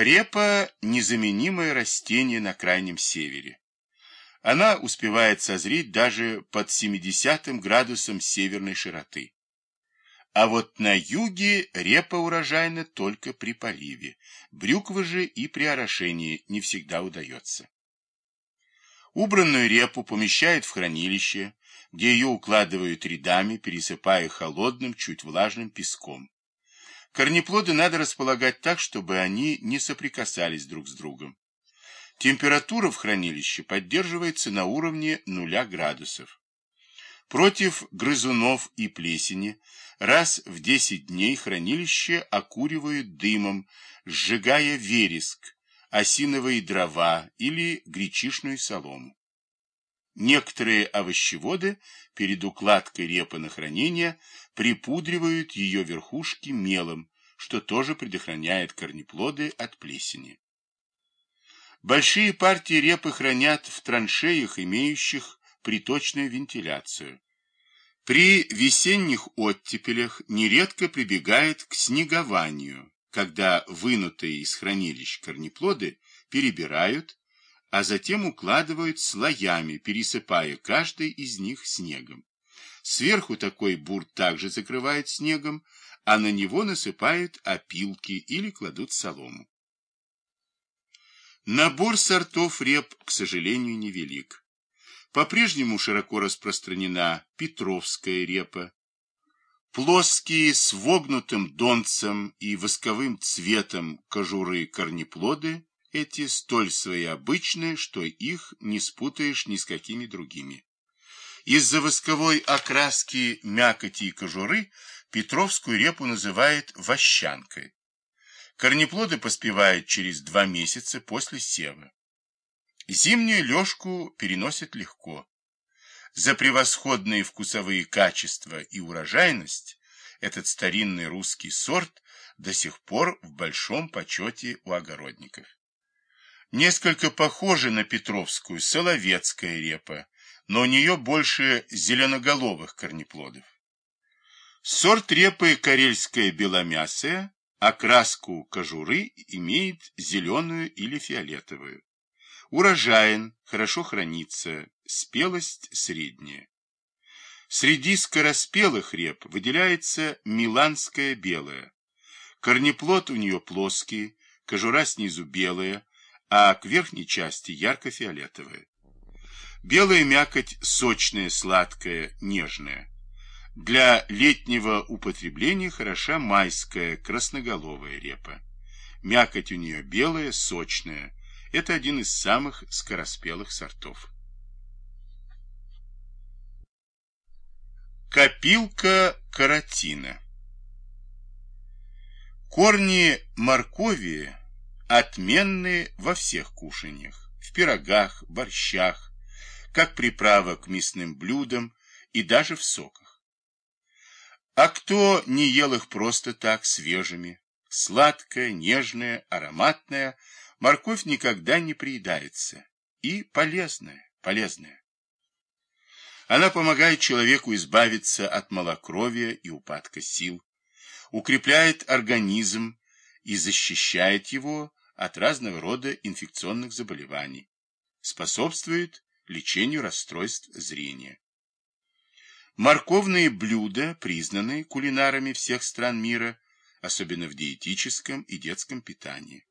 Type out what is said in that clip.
Репа – незаменимое растение на крайнем севере. Она успевает созреть даже под 70 градусом северной широты. А вот на юге репа урожайна только при поливе. Брюквы же и при орошении не всегда удается. Убранную репу помещают в хранилище, где ее укладывают рядами, пересыпая холодным, чуть влажным песком. Корнеплоды надо располагать так, чтобы они не соприкасались друг с другом. Температура в хранилище поддерживается на уровне 0 градусов. Против грызунов и плесени раз в 10 дней хранилище окуривают дымом, сжигая вереск, осиновые дрова или гречишную солому. Некоторые овощеводы перед укладкой репы на хранение припудривают ее верхушки мелом, что тоже предохраняет корнеплоды от плесени. Большие партии репы хранят в траншеях, имеющих приточную вентиляцию. При весенних оттепелях нередко прибегает к снегованию, когда вынутые из хранилищ корнеплоды перебирают, а затем укладывают слоями, пересыпая каждый из них снегом. Сверху такой бурт также закрывают снегом, а на него насыпают опилки или кладут солому. Набор сортов реп, к сожалению, невелик. По-прежнему широко распространена петровская репа. Плоские с вогнутым донцем и восковым цветом кожуры корнеплоды эти столь своеобычные, что их не спутаешь ни с какими другими. Из-за восковой окраски мякоти и кожуры петровскую репу называют вощанкой. Корнеплоды поспевают через два месяца после сева. Зимнюю лёжку переносят легко. За превосходные вкусовые качества и урожайность этот старинный русский сорт до сих пор в большом почете у огородников. Несколько похожа на петровскую соловецкая репа, но у нее больше зеленоголовых корнеплодов. Сорт репы карельская беломясая, окраску кожуры имеет зеленую или фиолетовую. Урожаен, хорошо хранится, спелость средняя. Среди скороспелых реп выделяется миланская белая. Корнеплод у нее плоский, кожура снизу белая, а к верхней части ярко-фиолетовая. Белая мякоть сочная, сладкая, нежная. Для летнего употребления хороша майская красноголовая репа. Мякоть у нее белая, сочная. Это один из самых скороспелых сортов. Копилка каротина Корни моркови отменные во всех кушаньях, в пирогах, борщах, как приправа к мясным блюдам и даже в соках. А кто не ел их просто так, свежими? Сладкая, нежная, ароматная, морковь никогда не приедается. И полезная, полезная. Она помогает человеку избавиться от малокровия и упадка сил, укрепляет организм и защищает его от разного рода инфекционных заболеваний, способствует лечению расстройств зрения. Морковные блюда признаны кулинарами всех стран мира, особенно в диетическом и детском питании.